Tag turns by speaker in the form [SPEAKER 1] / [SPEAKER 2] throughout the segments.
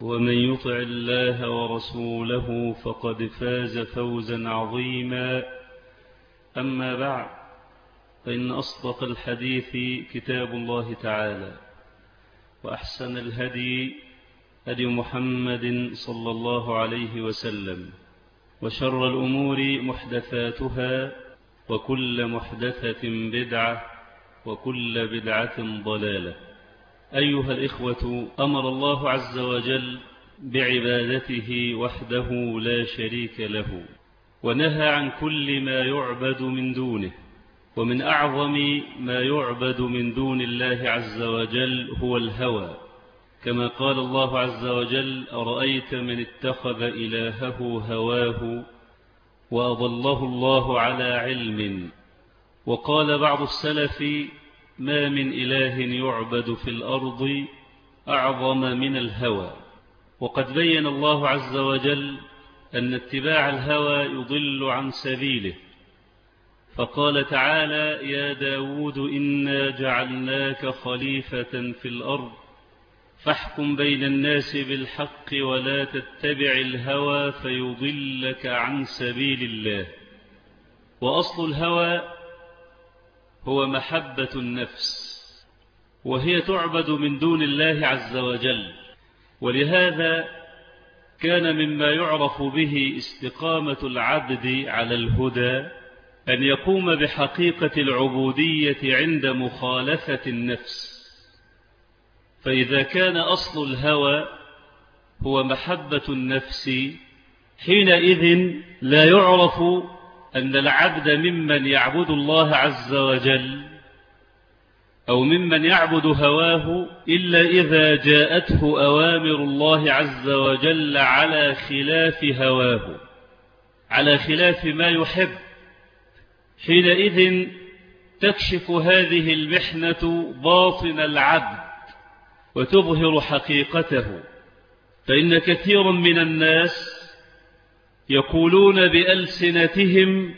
[SPEAKER 1] ومن يطع الله ورسوله فقد فاز فوزا عظيما. أما بعد فإن أصدق الحديث كتاب الله تعالى وأحسن الهدي هدي محمد صلى الله عليه وسلم وشر الأمور محدثاتها وكل محدثة بدعة وكل بدعة ضلالة. أيها الإخوة أمر الله عز وجل بعبادته وحده لا شريك له ونهى عن كل ما يعبد من دونه ومن أعظم ما يعبد من دون الله عز وجل هو الهوى. كما قال الله عز وجل أرأيت من اتخذ إلهه هواه وأضله الله على علم؟ وقال بعض السلف ما من إله يعبد في الأرض أعظم من الهوى. وقد بين الله عز وجل أن اتباع الهوى يضل عن سبيله. فقال تعالى يا داود إنا جعلناك خليفة في الأرض فاحكم بين الناس بالحق ولا تتبع الهوى فيضلك عن سبيل الله. وأصل الهوى هو محبة النفس وهي تعبد من دون الله عز وجل. ولهذا كان مما يعرف به استقامة العبد على الهدى أن يقوم بحقيقة العبودية عند مخالفة النفس. فإذا كان أصل الهوى هو محبة النفس حينئذ لا يعرف أن العبد ممن يعبد الله عز وجل أو ممن يعبد هواه إلا إذا جاءته أوامر الله عز وجل على خلاف هواه على خلاف ما يحب. حينئذ تكشف هذه المحنة باطن العبد وتظهر حقيقته. فإن كثيرا من الناس يقولون بألسنتهم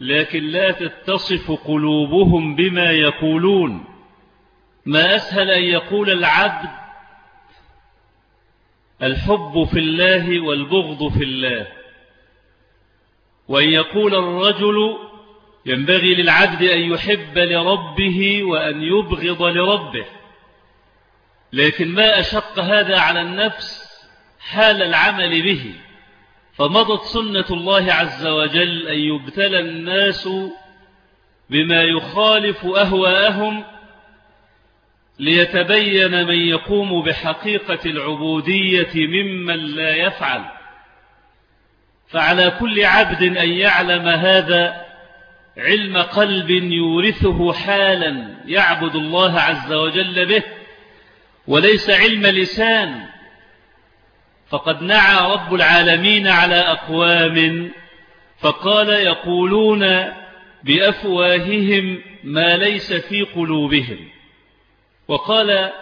[SPEAKER 1] لكن لا تتصف قلوبهم بما يقولون. ما أسهل أن يقول العبد الحب في الله والبغض في الله وأن يقول الرجل ينبغي للعبد أن يحب لربه وأن يبغض لربه. لكن ما أشق هذا على النفس حال العمل به؟ فمضت سنة الله عز وجل أن يبتلى الناس بما يخالف أهواءهم ليتبين من يقوم بحقيقة العبودية ممن لا يفعل. فعلى كل عبد أن يعلم هذا علم قلب يورثه حالا يعبد الله عز وجل به وليس علم لسان فقد نعى رب العالمين على أقوام فقال يقولون بأفواههم ما ليس في قلوبهم. وقال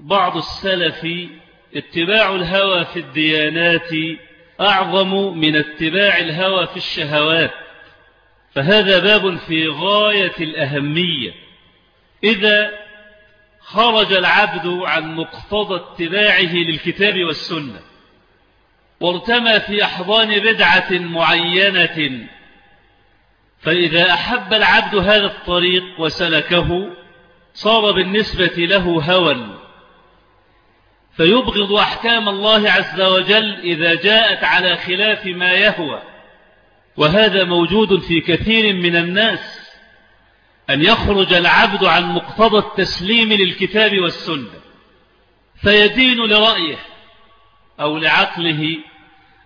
[SPEAKER 1] بعض السلف اتباع الهوى في الديانات أعظم من اتباع الهوى في الشهوات فهذا باب في غاية الأهمية. إذا خرج العبد عن مقتضى اتباعه للكتاب والسنة وارتمى في أحضان بدعة معينة. فإذا أحب العبد هذا الطريق وسلكه صار بالنسبة له هوى. فيبغض أحكام الله عز وجل إذا جاءت على خلاف ما يهوى. وهذا موجود في كثير من الناس أن يخرج العبد عن مقتضى التسليم للكتاب والسنة. فيدين لرأيه. أو لعقله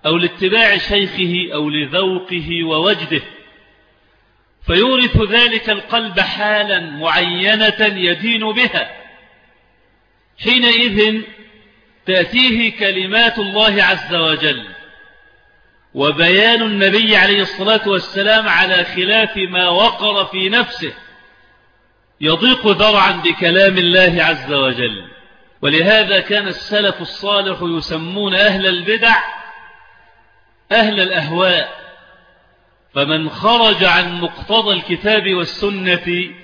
[SPEAKER 1] أو لاتباع شيخه أو لذوقه ووجده. فيورث ذلك القلب حالا معينة يدين بها. حينئذ تأتيه كلمات الله عز وجل. وبيان النبي عليه الصلاة والسلام على خلاف ما وقر في نفسه. يضيق ذرعا بكلام الله عز وجل. ولهذا كان السلف الصالح يسمون أهل البدع أهل الأهواء. فمن خرج عن مقتضى الكتاب والسنة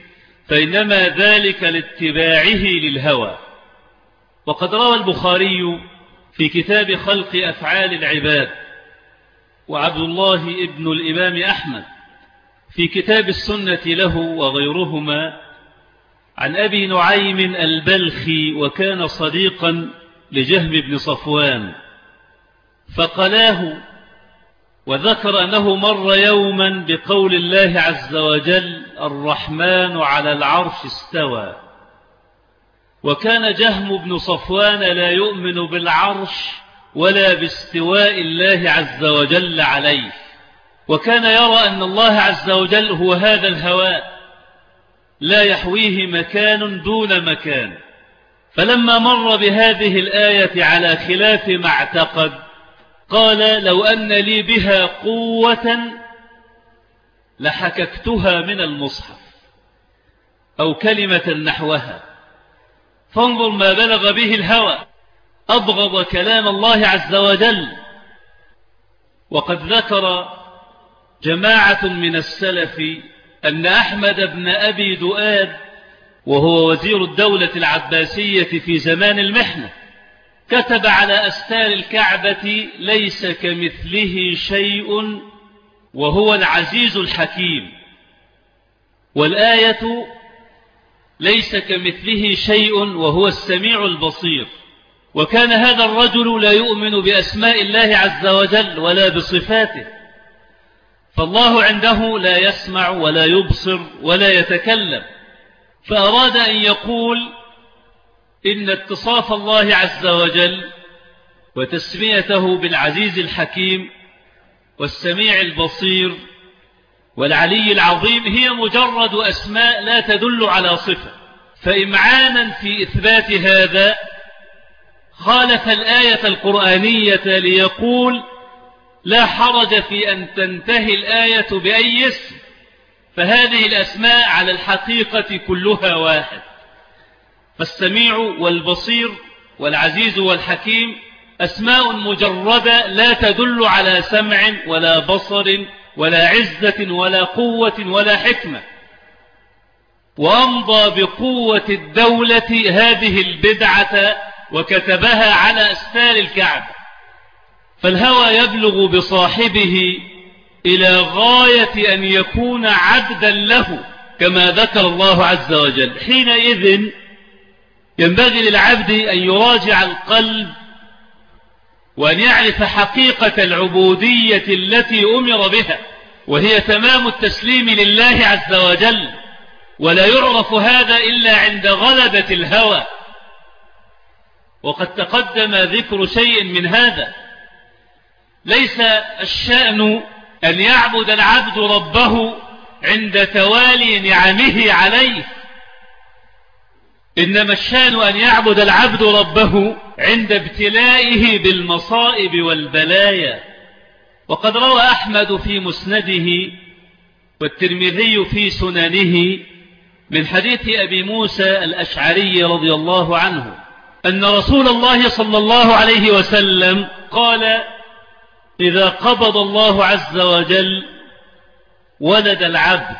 [SPEAKER 1] فإنما ذلك لاتباعه للهوى. وقد روى البخاري في كتاب خلق أفعال العباد وعبد الله ابن الإمام أحمد في كتاب السنة له وغيرهما عن أبي نعيم البلخي وكان صديقا لجهم بن صفوان فقلاه وذكر أنه مر يوما بقول الله عز وجل الرحمن على العرش استوى. وكان جهم بن صفوان لا يؤمن بالعرش ولا باستواء الله عز وجل عليه. وكان يرى أن الله عز وجل هو هذا الهواء. لا يحويه مكان دون مكان. فلما مر بهذه الآية على خلاف ما اعتقد قال لو أن لي بها قوة لحككتها من المصحف أو كلمة نحوها. فانظر ما بلغ به الهوى. أبغض كلام الله عز وجل. وقد ذكر جماعة من السلف أن أحمد بن أبي دؤاد وهو وزير الدولة العباسية في زمان المحنة كتب على أستار الكعبة ليس كمثله شيء وهو العزيز الحكيم. والآية ليس كمثله شيء وهو السميع البصير. وكان هذا الرجل لا يؤمن بأسماء الله عز وجل ولا بصفاته. فالله عنده لا يسمع ولا يبصر ولا يتكلم. فأراد أن يقول إن اتصاف الله عز وجل وتسميته بالعزيز الحكيم والسميع البصير والعلي العظيم هي مجرد أسماء لا تدل على صفة. فإمعانا في إثبات هذا خالف الآية القرآنية ليقول لا حرج في أن تنتهي الآية بأي اسم فهذه الأسماء على الحقيقة كلها واحد. فالسميع والبصير والعزيز والحكيم أسماء مجردة لا تدل على سمع ولا بصر ولا عزة ولا قوة ولا حكمة. وأمضى بقوة الدولة هذه البدعة وكتبها على أستال الكعبة. فالهوى يبلغ بصاحبه إلى غاية أن يكون عبدا له كما ذكر الله عز وجل. حينئذ ينبغي للعبد أن يراجع القلب وأن يعرف حقيقة العبودية التي أمر بها وهي تمام التسليم لله عز وجل. ولا يعرف هذا إلا عند غلبة الهوى. وقد تقدم ذكر شيء من هذا. ليس الشأن أن يعبد العبد ربه عند توالي نعمه عليه. إنما الشأن أن يعبد العبد ربه عند ابتلائه بالمصائب والبلايا. وقد روى أحمد في مسنده والترمذي في سننه من حديث أبي موسى الأشعري رضي الله عنه أن رسول الله صلى الله عليه وسلم قال إذا قبض الله عز وجل ولد العبد.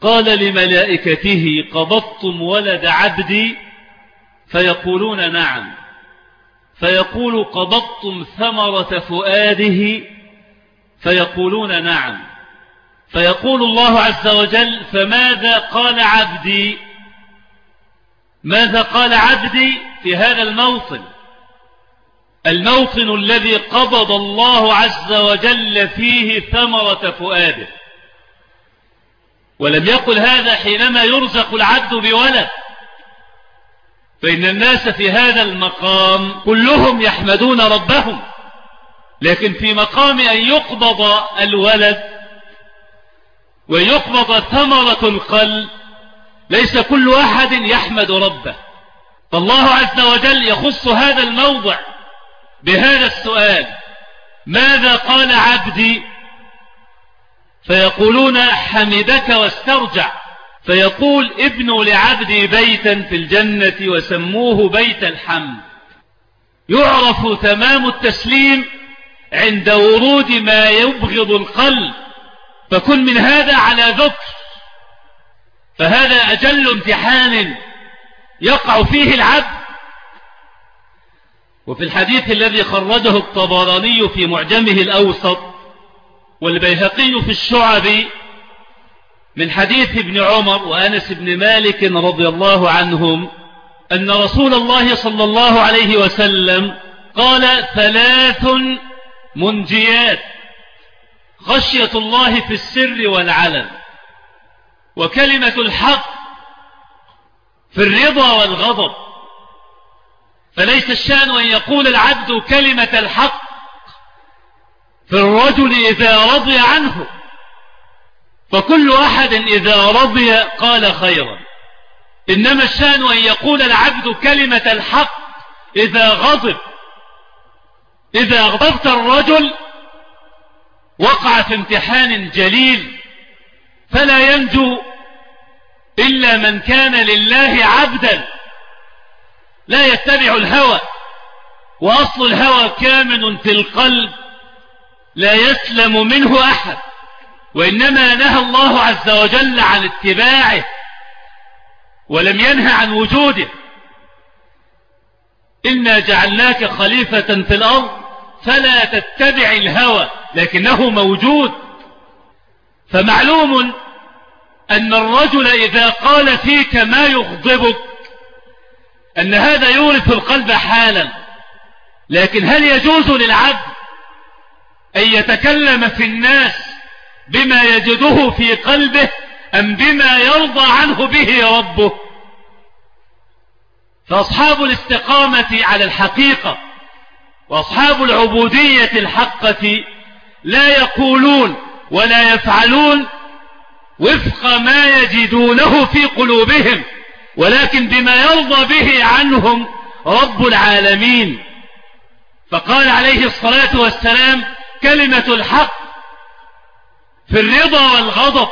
[SPEAKER 1] قال لملائكته قبضتم ولد عبدي؟ فيقولون نعم. فيقول قبضتم ثمرة فؤاده؟ فيقولون نعم. فيقول الله عز وجل فماذا قال عبدي؟ ماذا قال عبدي في هذا الموطن؟ الموطن الذي قبض الله عز وجل فيه ثمرة فؤاده. ولم يقل هذا حينما يرزق العبد بولد. فإن الناس في هذا المقام كلهم يحمدون ربهم. لكن في مقام أن يقبض الولد ويقبض ثمرة القلب ليس كل أحد يحمد ربه. فالله عز وجل يخص هذا الموضع. بهذا السؤال ماذا قال عبدي؟ فيقولون حمدك واسترجع. فيقول ابنوا لعبدي بيتا في الجنة وسموه بيت الحمد. يعرف تمام التسليم عند ورود ما يبغض القلب. فكن من هذا على ذكر. فهذا أجل امتحان يقع فيه العبد. وفي الحديث الذي خرجه الطبراني في معجمه الأوسط والبيهقي في الشعب من حديث ابن عمر وأنس بن مالك رضي الله عنهم أن رسول الله صلى الله عليه وسلم قال ثلاث منجيات خشية الله في السر والعلن وكلمة الحق في الرضا والغضب فليس الشأن أن يقول العبد كلمة الحق في الرجل إذا رضي عنه. فكل أحد إذا رضي قال خيرا. إنما الشأن أن يقول العبد كلمة الحق إذا غضب. إذا أغضبت الرجل وقع في امتحان جليل فلا ينجو إلا من كان لله عبدا. لا يتبع الهوى وأصل الهوى كامن في القلب لا يسلم منه أحد وإنما نهى الله عز وجل عن اتباعه ولم ينهى عن وجوده. إنا جعلناك خليفة في الأرض فلا تتبع الهوى لكنه موجود. فمعلوم أن الرجل إذا قال فيك ما يغضبك أن هذا يورث القلب حالا. لكن هل يجوز للعبد أن يتكلم في الناس بما يجده في قلبه أم بما يرضى عنه به ربه؟ فأصحاب الاستقامة على الحقيقة وأصحاب العبودية الحقة لا يقولون ولا يفعلون وفق ما يجدونه في قلوبهم. ولكن بما يرضى به عنهم رب العالمين. فقال عليه الصلاة والسلام كلمة الحق في الرضا والغضب.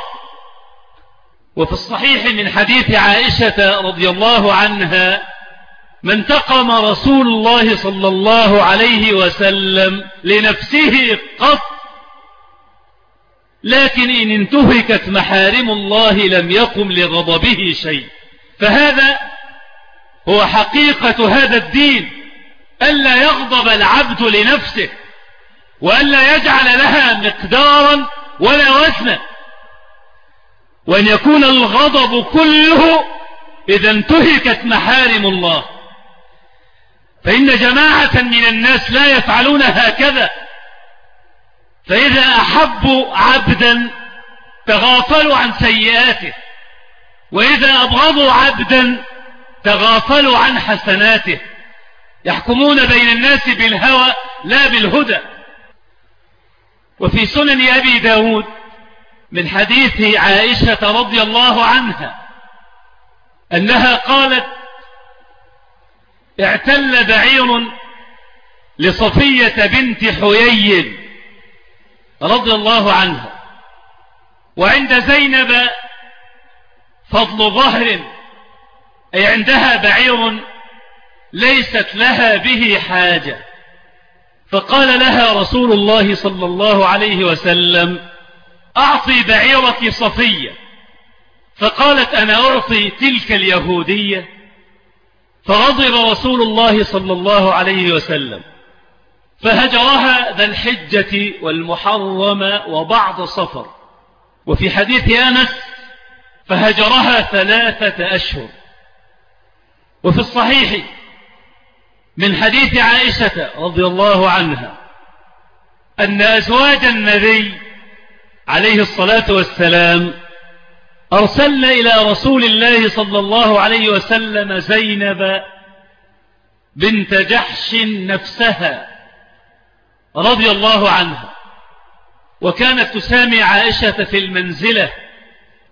[SPEAKER 1] وفي الصحيح من حديث عائشة رضي الله عنها ما انتقم رسول الله صلى الله عليه وسلم لنفسه قط لكن إن انتهكت محارم الله لم يقم لغضبه شيء. فهذا هو حقيقة هذا الدين ألا يغضب العبد لنفسه وألا يجعل لها مقدارا ولا وزنا. وأن يكون الغضب كله إذا انتهكت محارم الله. فإن جماعة من الناس لا يفعلون هكذا. فإذا أحبوا عبدا تغافلوا عن سيئاته. وإذا أبغضوا عبدا تغافلوا عن حسناته. يحكمون بين الناس بالهوى لا بالهدى. وفي سنن أبي داود من حديث عائشة رضي الله عنها أنها قالت اعتل بعير لصفية بنت حيي رضي الله عنها وعند زينب فضل ظهر أي عندها بعير ليست لها به حاجة. فقال لها رسول الله صلى الله عليه وسلم أعطي بعيرك صفية. فقالت أنا أعطي تلك اليهودية. فغضب رسول الله صلى الله عليه وسلم. فهجرها ذا الحجة والمحرم وبعض صفر. وفي حديث أنس فهجرها ثلاثة أشهر. وفي الصحيح من حديث عائشة رضي الله عنها أن أزواج النبي عليه الصلاة والسلام أرسلنا إلى رسول الله صلى الله عليه وسلم زينب بنت جحش نفسها رضي الله عنها. وكانت تسامي عائشة في المنزلة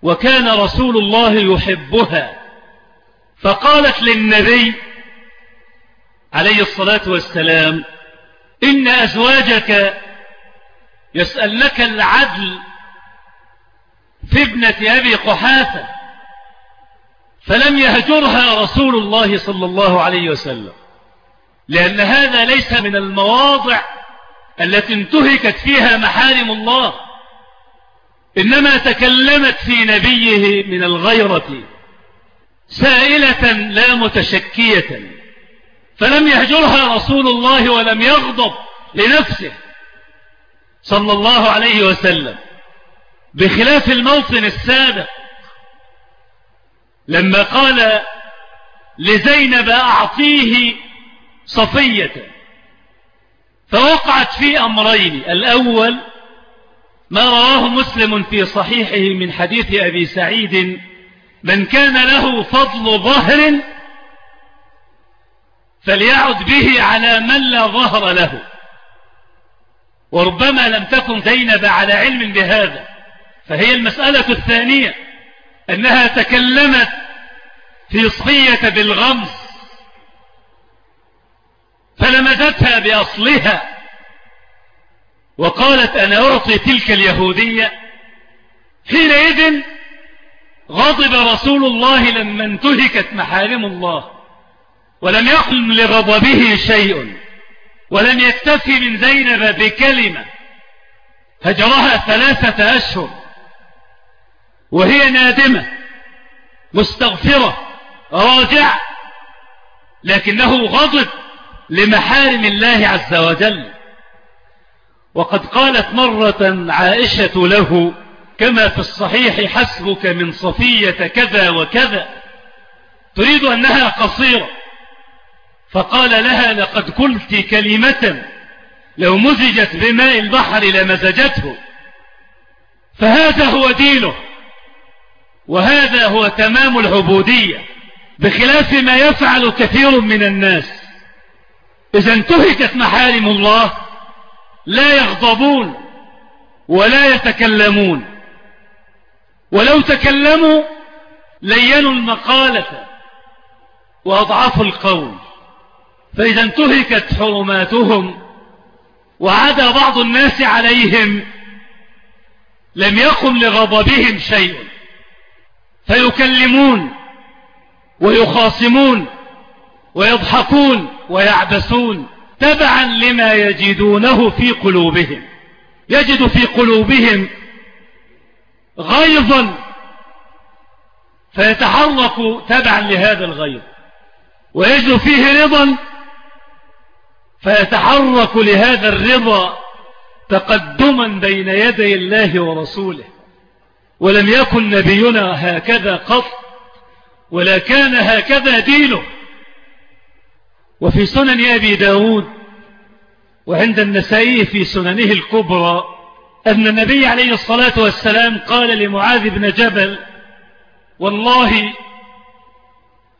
[SPEAKER 1] وكان رسول الله يحبها. فقالت للنبي عليه الصلاة والسلام إن أزواجك يسألنك العدل في ابنة أبي قحافة فلم يهجرها رسول الله صلى الله عليه وسلم لأن هذا ليس من المواضع التي انتهكت فيها محارم الله. إنما تكلمت في نبيه من الغيرة سائلة لا متشكية فلم يهجرها رسول الله ولم يغضب لنفسه صلى الله عليه وسلم. بخلاف الموطن السابق لما قال لزينب أعطيه صفية فوقعت في أمرين الأول ما رواه مسلم في صحيحه من حديث أبي سعيد من كان له فضل ظهر فليعد به على من لا ظهر له. وربما لم تكن زينب على علم بهذا فهي المسألة الثانية أنها تكلمت في صفية بالغمز فلمزتها بأصلها وقالت أنا أعطي تلك اليهودية حينئذ غضب رسول الله لما انتهكت محارم الله ولم يقل لغضبه شيء ولم يكتفي من زينب بكلمة هجرها ثلاثة أشهر وهي نادمة مستغفرة راجعة لكنه غضب لمحارم الله عز وجل. وقد قالت مرة عائشة له كما في الصحيح حسبك من صفية كذا وكذا تريد أنها قصيرة. فقال لها لقد قلت كلمة لو مزجت بماء البحر لمزجته. فهذا هو دينه وهذا هو تمام العبودية بخلاف ما يفعل كثير من الناس. إذا انتهكت محارم الله لا يغضبون ولا يتكلمون. ولو تكلموا لينوا المقالة وأضعفوا القول. فإذا انتهكت حرماتهم وعدا بعض الناس عليهم لم يقم لغضبهم شيء. فيكلمون ويخاصمون ويضحكون ويعبسون. تبعا لما يجدونه في قلوبهم. يجد في قلوبهم غيظا فيتحرك تبعا لهذا الغيظ. ويجد فيه رضا فيتحرك لهذا الرضا تقدما بين يدي الله ورسوله. ولم يكن نبينا هكذا قط ولا كان هكذا دينه. وفي سنن أبي داود وعند النسائي في سننه الكبرى أن النبي عليه الصلاة والسلام قال لمعاذ بن جبل والله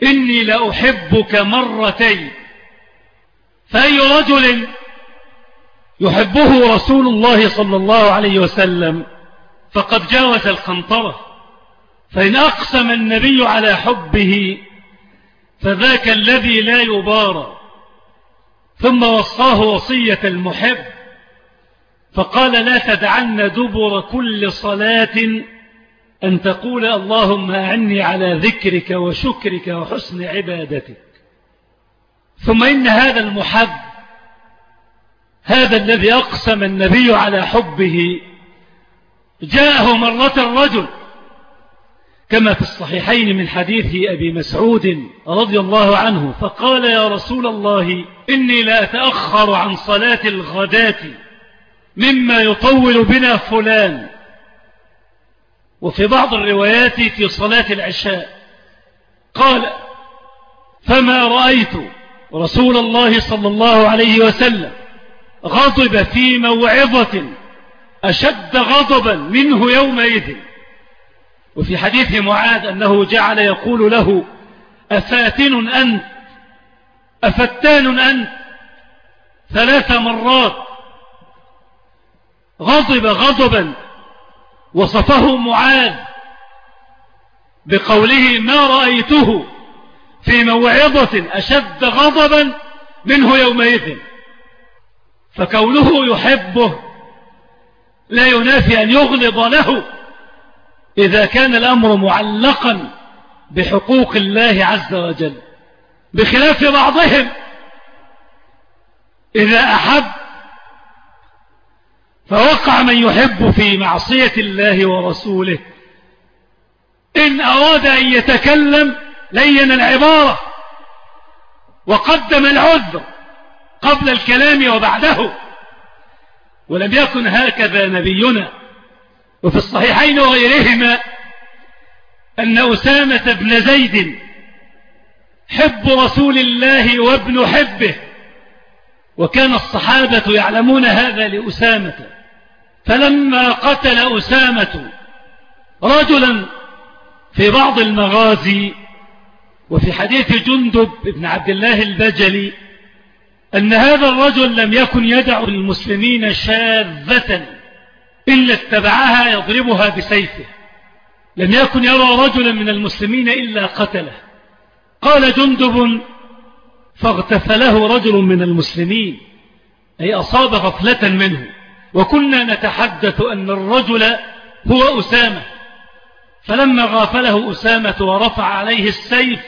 [SPEAKER 1] إني لأحبك مرتين فأي رجل يحبه رسول الله صلى الله عليه وسلم فقد جاوز القنطرة فإن أقسم النبي على حبه فذاك الذي لا يبارى. ثم وصاه وصية المحب. فقال لا تدعن دبر كل صلاة أن تقول اللهم أعني على ذكرك وشكرك وحسن عبادتك. ثم إن هذا المحب هذا الذي أقسم النبي على حبه
[SPEAKER 2] جاءه مرة الرجل كما في الصحيحين من حديث أبي مسعود رضي الله عنه فقال يا رسول الله إني لا أتأخر عن صلاة الغداة مما يطول بنا فلان. وفي بعض الروايات في صلاة العشاء قال فما رأيت رسول الله صلى الله عليه وسلم غضب في موعظة أشد غضبا منه يومئذ. وفي حديث معاذ أنه جعل يقول له أفاتن أنت؟ أفتان أنت؟ ثلاث مرات. غضب غضبا. وصفه معاذ بقوله ما رأيته في موعظة أشد غضبا منه يومئذ. فكونه يحبه لا ينافي أن يغلظ له. إذا كان الأمر معلقا بحقوق الله عز وجل بخلاف بعضهم إذا أحب فوقع من يحب في معصية الله ورسوله. إن أراد أن يتكلم لين العبارة وقدم العذر قبل الكلام وبعده ولم يكن هكذا نبينا وفي الصحيحين وغيرهما أن أسامة بن زيد حب رسول الله وابن حبه وكان الصحابة يعلمون هذا لأسامة. فلما قتل أسامة رجلا في بعض المغازي وفي حديث جندب بن عبد الله البجلي أن هذا الرجل لم يكن يدع المسلمين شاذة. إلا اتبعها يضربها بسيفه. لم يكن يرى رجلا من المسلمين إلا قتله. قال جندب فاغتفله رجل من المسلمين أي أصاب غفلة منه. وكنا نتحدث أن الرجل هو أسامة. فلما غافله أسامة ورفع عليه السيف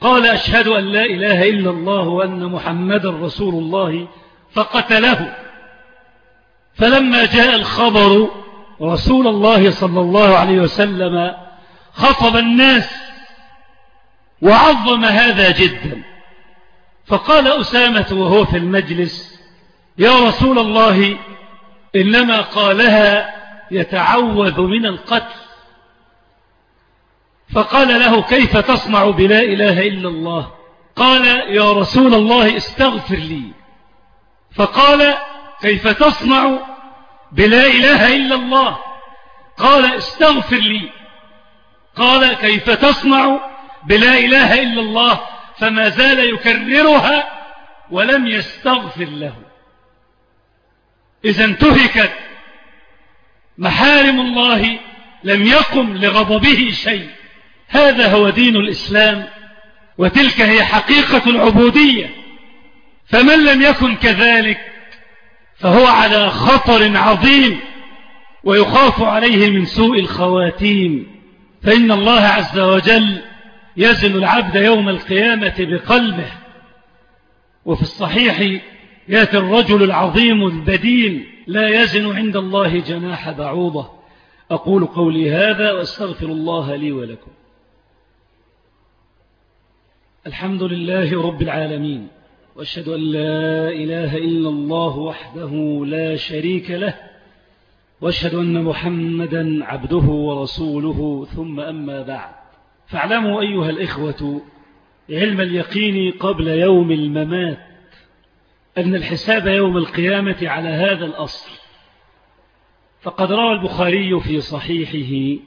[SPEAKER 2] قال أشهد أن لا إله إلا الله وأن محمد رسول الله فقتله. فلما جاء الخبر رسول الله صلى الله عليه وسلم خطب الناس وعظم هذا جدا. فقال أسامة وهو في المجلس يا رسول الله إنما قالها يتعوذ من القتل. فقال له كيف تصنع بلا إله إلا الله؟ قال يا رسول الله استغفر لي. فقال كيف تصنع بلا إله إلا الله؟ قال استغفر لي. قال كيف تصنع بلا إله إلا الله؟ فما زال يكررها ولم يستغفر له. إذا انتهكت محارم الله لم يقم لغضبه شيء. هذا هو دين الإسلام وتلك هي حقيقة العبودية. فمن لم يكن كذلك فهو على خطر عظيم ويخاف عليه من سوء الخواتيم. فإن الله عز وجل يزن العبد يوم القيامة بقلبه. وفي الصحيح يأتي الرجل العظيم البدين لا يزن عند الله جناح بعوضة. أقول قولي هذا وأستغفر الله لي ولكم. الحمد لله رب العالمين. وأشهد أن لا إله إلا الله وحده لا شريك له وأشهد أن محمدا عبده ورسوله. ثم أما بعد فاعلموا أيها الإخوة علم اليقين قبل يوم الممات أن الحساب يوم القيامة على هذا الأصل. فقد روى البخاري في صحيحه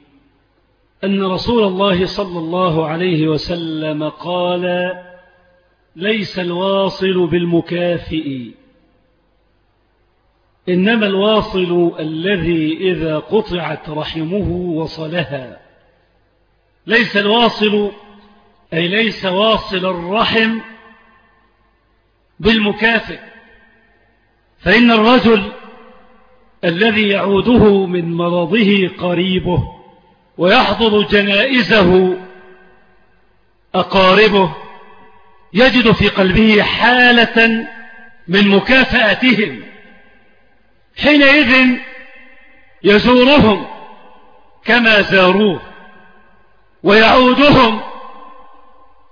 [SPEAKER 2] أن رسول الله صلى الله عليه وسلم قال ليس الواصل بالمكافئ. إنما الواصل الذي إذا قطعت رحمه وصلها. ليس الواصل أي ليس واصل الرحم بالمكافئ. فإن الرجل الذي يعوده من مرضه قريبه ويحضر جنائزه أقاربه يجد في قلبه حالة من مكافأتهم حينئذ يزورهم كما زاروه ويعودهم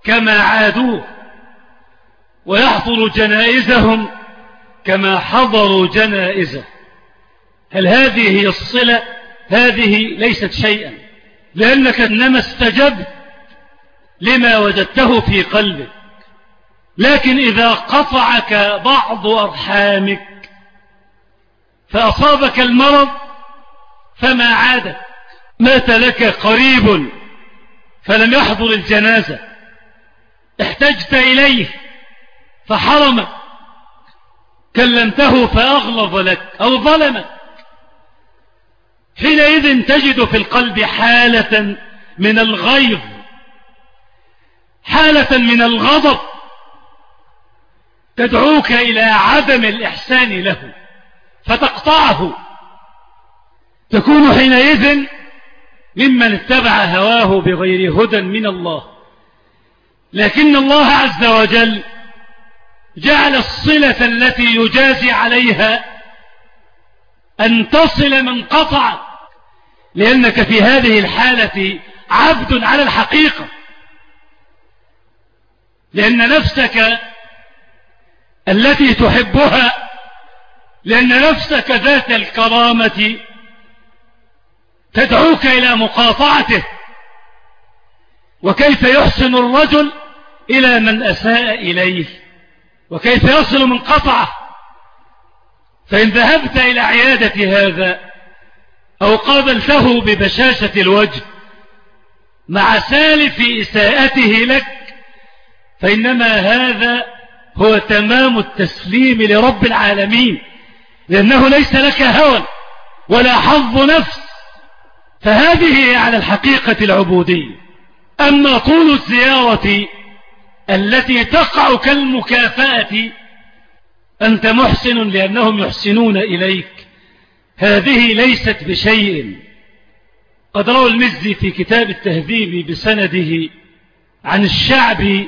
[SPEAKER 2] كما عادوه ويحضر جنائزهم كما حضروا جنائزه. هل هذه هي الصلة؟ هذه ليست شيئا لأنك إنما استجبت لما وجدته في قلبك لكن إذا قطعك بعض أرحامك فأصابك المرض فما عادت مات لك قريب فلم يحضر الجنازة. احتجت إليه فحرمك كلمته فأغلظ لك أو ظلمك. حينئذ تجد في القلب حالة من الغيظ حالة من الغضب. تدعوك إلى عدم الإحسان له فتقطعه. تكون حينئذ ممن اتبع هواه بغير هدى من الله. لكن الله عز وجل جعل الصلة التي يجازي عليها أن تصل من قطع لأنك في هذه الحالة عبد على الحقيقة. لأن نفسك التي تحبها لأن نفسك ذات الكرامة تدعوك إلى مقاطعته. وكيف يحسن الرجل إلى من أساء إليه؟ وكيف يصل من قطعه؟ فإن ذهبت إلى عيادة هذا أو قابلته ببشاشة الوجه مع سالف إساءته لك فإنما هذا هو تمام التسليم لرب العالمين لأنه ليس لك هوى ولا حظ نفس. فهذه على الحقيقة العبودية. أما طول الزيارة التي تقع كالمكافأة أنت محسن لأنهم يحسنون إليك. هذه ليست بشيء. قد روى المزي في كتاب التهذيب بسنده عن الشعب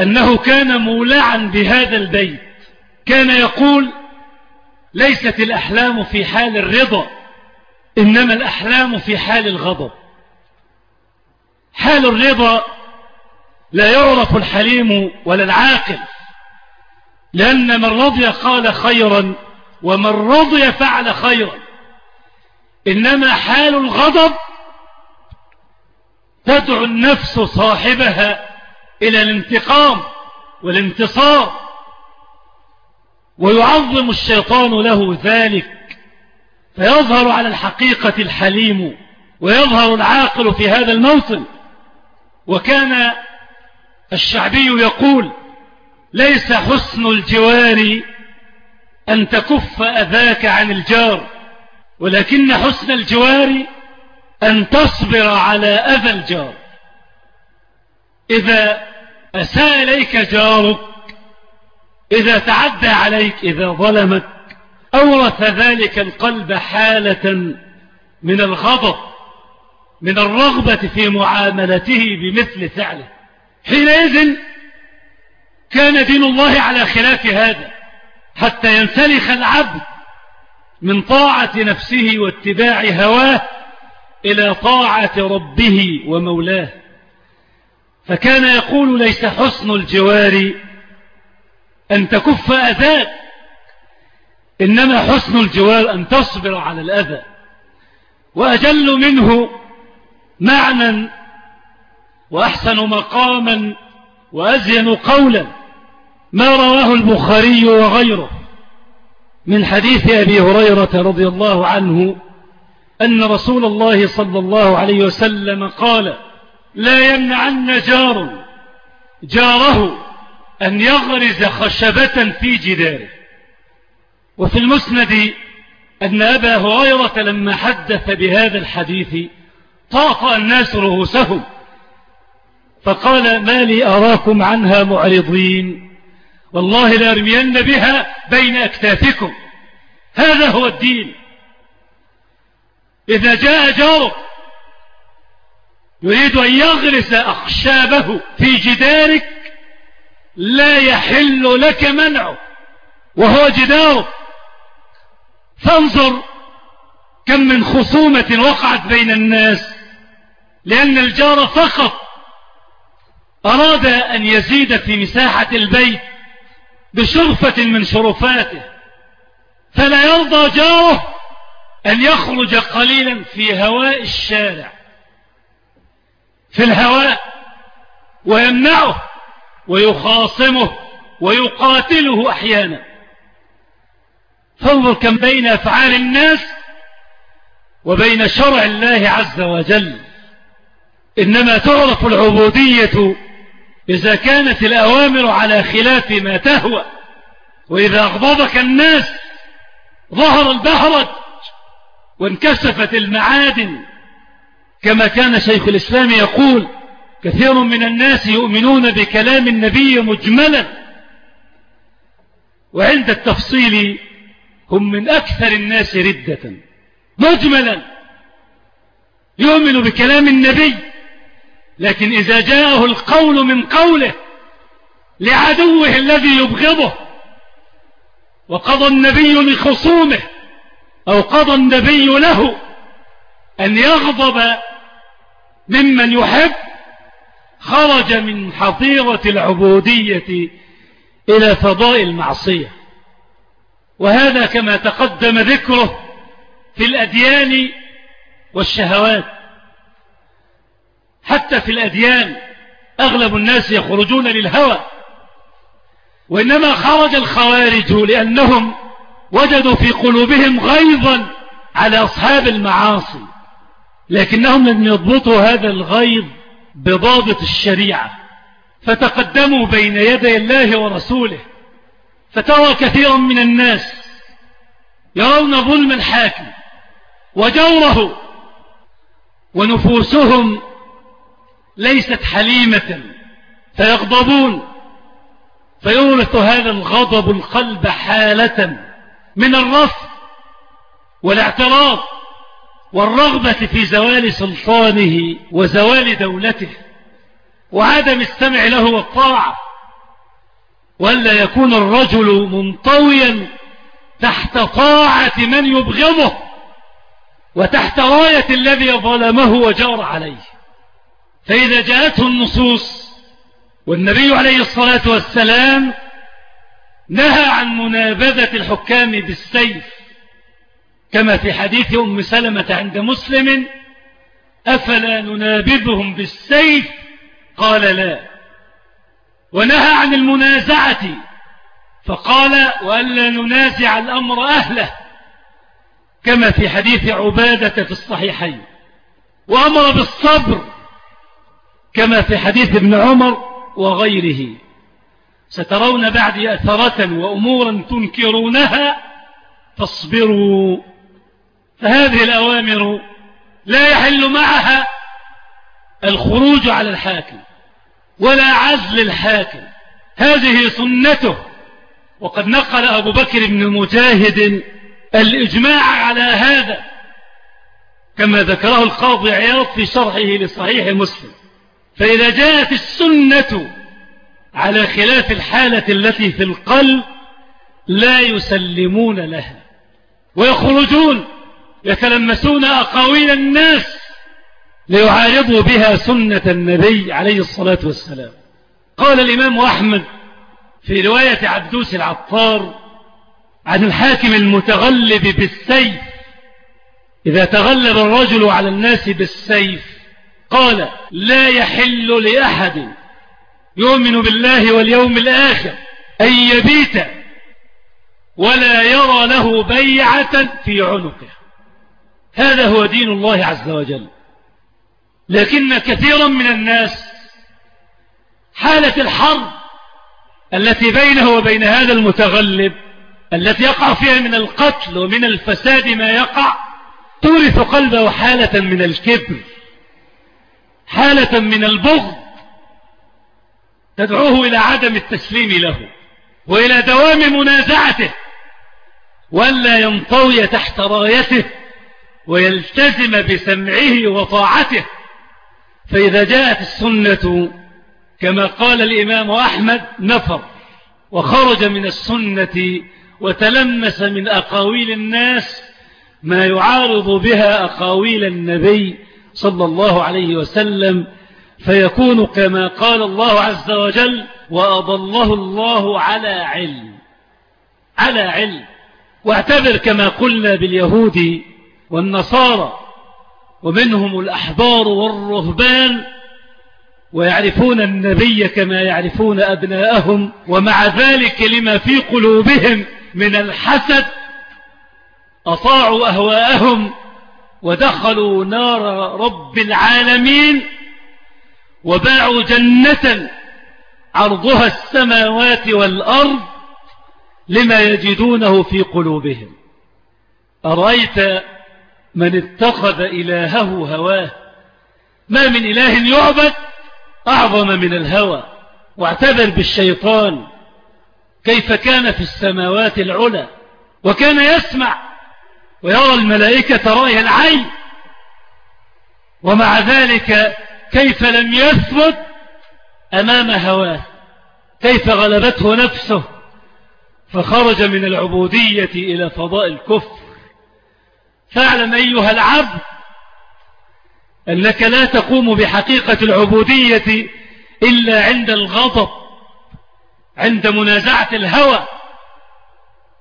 [SPEAKER 2] أنه كان مولعا بهذا البيت. كان يقول ليست الأحلام في حال الرضا إنما الأحلام في حال الغضب. حال الرضا لا يعرف الحليم ولا العاقل لأن من رضي قال خيرا ومن رضي فعل خيرا. إنما حال الغضب تدعو النفس صاحبها إلى الانتقام والانتصار. ويعظم الشيطان له ذلك فيظهر على الحقيقة الحليم ويظهر العاقل في هذا الموطن. وكان الشعبي يقول ليس حسن الجوار أن تكف أذاك عن الجار ولكن حسن الجوار أن تصبر على أذى الجار. إذا أساء إليك جارك إذا تعدى عليك إذا ظلمك أورث ذلك القلب حالة من الغضب من الرغبة في معاملته بمثل فعله. حينئذ كان دين الله على خلاف هذا حتى ينسلخ العبد من طاعة نفسه واتباع هواه إلى طاعة ربه ومولاه. فكان يقول ليس حسن الجوار أن تكف أذاك إنما حسن الجوار أن تصبر على الأذى. وأجل منه معنى وأحسن مقاما وأزين قولا ما رواه البخاري وغيره من حديث أبي هريرة رضي الله عنه أن رسول الله صلى الله عليه وسلم قال لا يمنعن جار جاره أن يغرز خشبة في جداره. وفي المسند أن أبا هريرة لما حدث بهذا الحديث طاق الناس رؤوسهم فقال ما لي أراكم عنها معرضين والله لأرمين بها بين أكتافكم هذا هو الدين. إذا جاء جارك يريد أن يغرس أخشابه في جدارك لا يحل لك منعه وهو جدارك. فانظر كم من خصومة وقعت بين الناس لأن الجار فقط أراد أن يزيد في مساحة البيت بشرفة من شرفاته فلا يرضى جاره أن يخرج قليلا في هواء الشارع. في الهواء ويمنعه ويخاصمه ويقاتله أحيانا. فانظر كم بين أفعال الناس وبين شرع الله عز وجل. إنما تعرف العبودية إذا كانت الأوامر على خلاف ما تهوى وإذا أغضبك الناس ظهر البهرج وانكشفت المعادن كما كان شيخ الإسلام يقول كثير من الناس يؤمنون بكلام النبي مجملا وعند التفصيل هم من أكثر الناس ردة مجملا. يؤمن بكلام النبي لكن إذا جاءه القول من قوله لعدوه الذي يبغضه وقضى النبي لخصومه أو قضى النبي له أن يغضب ممن يحب خرج من حظيرة العبودية إلى فضاء المعصية. وهذا كما تقدم ذكره في الأديان والشهوات. حتى في الأديان أغلب الناس يخرجون للهوى وإنما خرج الخوارج لأنهم وجدوا في قلوبهم غيظا على أصحاب المعاصي. لكنهم لم يضبطوا هذا الغيظ بضابط الشريعة فتقدموا بين يدي الله ورسوله فترى كثيرا من الناس يرون ظلم الحاكم وجوره ونفوسهم ليست حليمة فيغضبون فيورث هذا الغضب القلب حالة من الرفض والاعتراض والرغبة في زوال سلطانه وزوال دولته وعدم السمع له والطاعة ولا يكون الرجل منطويا تحت طاعة من يبغضه وتحت راية الذي ظلمه وجار عليه. فإذا جاءته النصوص والنبي عليه الصلاة والسلام نهى عن منابذة الحكام بالسيف كما في حديث أم سلمة عند مسلم أفلا ننابذهم بالسيف؟ قال لا. ونهى عن المنازعة فقال وألا ننازع الأمر أهله كما في حديث عبادة في الصحيحين. وأمر بالصبر كما في حديث ابن عمر وغيره. سترون بعد أثرة وأمورا تنكرونها فاصبروا. فهذه الأوامر لا يحل معها الخروج على الحاكم ولا عزل الحاكم. هذه سنته. وقد نقل أبو بكر بن مجاهد الإجماع على هذا كما ذكره القاضي عياض في شرحه لصحيح مسلم. فإذا جاءت السنة على خلاف الحالة التي في القلب لا يسلمون لها ويخرجون. يتلمسون أقاويل الناس ليعارضوا بها سنة النبي عليه الصلاة والسلام. قال الإمام أحمد في رواية عبدوس العطار عن الحاكم المتغلب بالسيف إذا تغلب الرجل على الناس بالسيف قال لا يحل لأحد يؤمن بالله واليوم الآخر أن يبيت ولا يرى له بيعة في عنقه. هذا هو دين الله عز وجل. لكن كثيرا من الناس حالة الحرب التي بينه وبين هذا المتغلب التي يقع فيها من القتل ومن الفساد ما يقع تورث قلبه حالة من الكبر حالة من البغض تدعوه إلى عدم التسليم له وإلى دوام منازعته وألا ينطوي تحت رايته ويلتزم بسمعه وطاعته. فإذا جاءت السنة كما قال الإمام أحمد نفر وخرج من السنة وتلمس من أقاويل الناس ما يعارض بها أقاويل النبي صلى الله عليه وسلم فيكون كما قال الله عز وجل وأضله الله على علم على علم. واعتبر كما قلنا باليهود والنصارى ومنهم الأحبار والرهبان ويعرفون النبي كما يعرفون أبناءهم ومع ذلك لما في قلوبهم من الحسد أطاعوا أهواءهم ودخلوا نار رب العالمين وباعوا جنة عرضها السماوات والأرض لما يجدونه في قلوبهم. أرأيت من اتخذ إلهه هواه ما من إله يعبد أعظم من الهوى واعتبر بالشيطان. كيف كان في السماوات العلى؟ وكان يسمع ويرى الملائكة رأي العين. ومع ذلك كيف لم يثبت أمام هواه؟ كيف غلبته نفسه؟ فخرج من العبودية إلى فضاء الكفر. فاعلم أيها العبد أنك لا تقوم بحقيقة العبودية إلا عند الغضب عند منازعة الهوى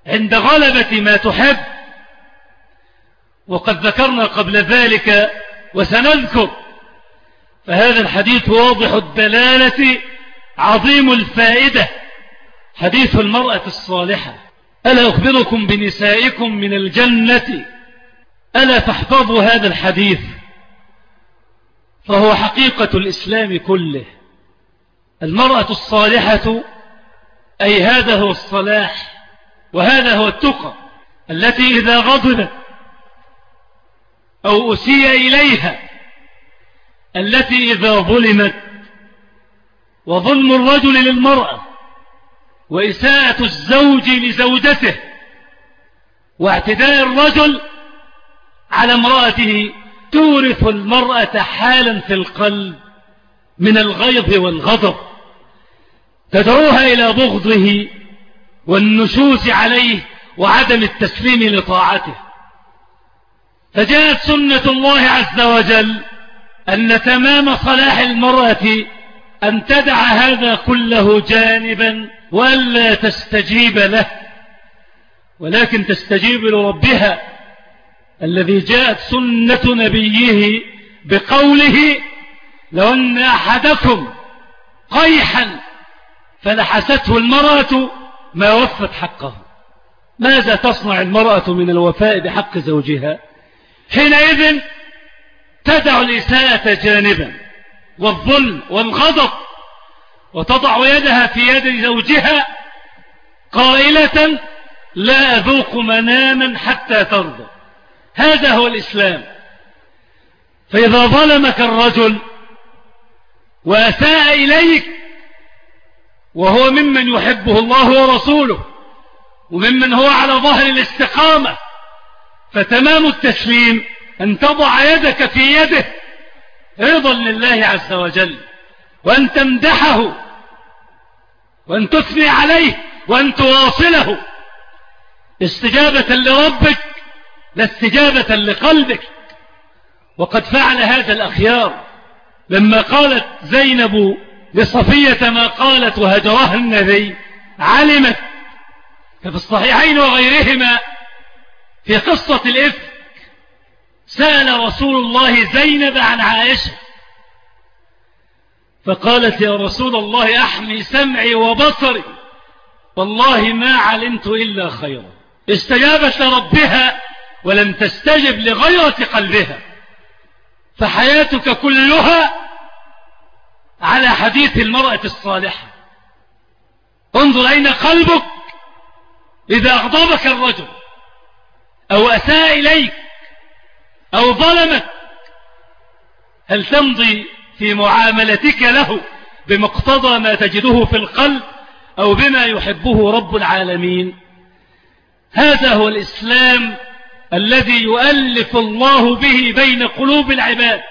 [SPEAKER 2] عند غلبة ما تحب. وقد ذكرنا قبل ذلك وسنذكر فهذا الحديث واضح الدلالة عظيم الفائدة حديث المرأة الصالحة. ألا أخبركم بنسائكم من الجنة؟ ألا تحفظوا هذا الحديث؟ فهو حقيقة الإسلام كله. المرأة الصالحة أي هذا هو الصلاح وهذا هو التقى التي إذا غضبت أو أسيء إليها التي إذا ظلمت. وظلم الرجل للمرأة وإساءة الزوج لزوجته واعتداء الرجل على امرأته تورث المرأة حالا في القلب من الغيظ والغضب تدعوها إلى بغضه والنشوز عليه وعدم التسليم لطاعته. فجاءت سنة الله عز وجل أن تمام صلاح المرأة أن تدع هذا كله جانبا وألا تستجيب له ولكن تستجيب لربها الذي جاءت سنة نبيه بقوله لو أن أحدكم قيحا فلحسته المرأة ما وفت حقه. ماذا تصنع المرأة من الوفاء بحق زوجها؟ حينئذ تدع الإساءة جانبا والظلم والغضب وتضع يدها في يد زوجها قائلة لا أذوق مناما حتى ترضى. هذا هو الإسلام. فإذا ظلمك الرجل وأساء إليك وهو ممن يحبه الله ورسوله وممن هو على ظهر الاستقامة فتمام التسليم أن تضع يدك في يده رضا لله عز وجل وأن تمدحه وأن تثني عليه وأن تواصله. استجابة لربك لا استجابة لقلبك. وقد فعل هذا الأخيار لما قالت زينب لصفية ما قالت وهجرها النبي علمت ففي الصحيحين وغيرهما في قصة الإفك. سأل رسول الله زينب عن عائشة فقالت يا رسول الله أحمي سمعي وبصري والله ما علمت إلا خيرا. استجابت لربها ولم تستجب لغيرة قلبها. فحياتك كلها على حديث المرأة الصالحة. انظر أين قلبك إذا أغضبك الرجل أو أساء إليك أو ظلمك. هل تمضي في معاملتك له بمقتضى ما تجده في القلب أو بما يحبه رب العالمين؟ هذا هو الإسلام الذي يؤلف الله به بين قلوب العباد.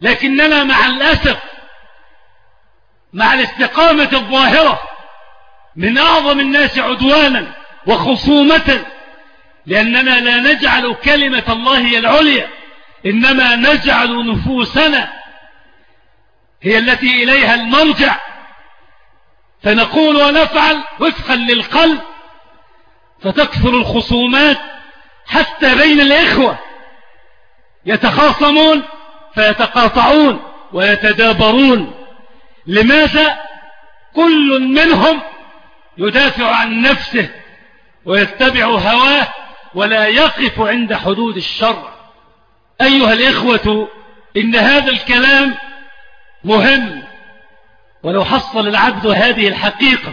[SPEAKER 2] لكننا مع الأسف مع الاستقامة الظاهرة من أعظم الناس عدوانا وخصومة لأننا لا نجعل كلمة الله هي العليا إنما نجعل نفوسنا هي التي إليها المرجع. فنقول ونفعل وفقا للقلب فتكثر الخصومات حتى بين الإخوة. يتخاصمون فيتقاطعون ويتدابرون. لماذا كل منهم يدافع عن نفسه ويتبع هواه ولا يقف عند حدود الشرع أيها الإخوة إن هذا الكلام مهم. ولو حصل العبد هذه الحقيقة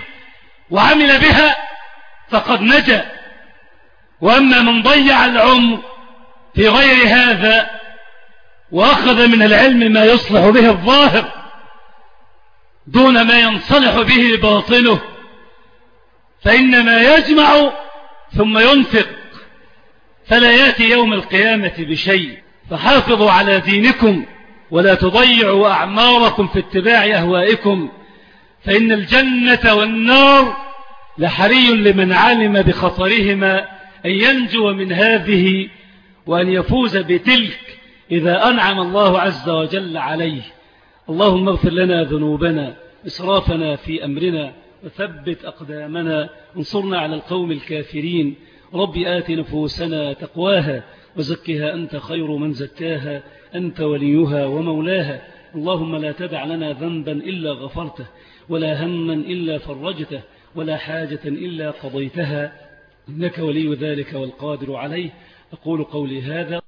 [SPEAKER 2] وعمل بها فقد نجا. وأما من ضيع العمر في غير هذا وأخذ من العلم ما يصلح به الظاهر دون ما ينصلح به باطنه فإنما يجمع ثم ينفق فلا يأتي يوم القيامة بشيء. فحافظوا على دينكم ولا تضيعوا أعماركم في اتباع أهوائكم فإن الجنة والنار لحري لمن علم بخطرهما أن ينجو من هذه وأن يفوز بتلك إذا أنعم الله عز وجل عليه. اللهم اغفر لنا ذنوبنا إسرافنا في أمرنا وثبت أقدامنا انصرنا على القوم الكافرين. رب آت نفوسنا تقواها وزكها أنت خير من زكاها أنت وليها ومولاها. اللهم لا تدع لنا ذنبا إلا غفرته ولا هما إلا فرجته ولا حاجة إلا قضيتها. إنك ولي ذلك والقادر عليه. أقول قولي هذا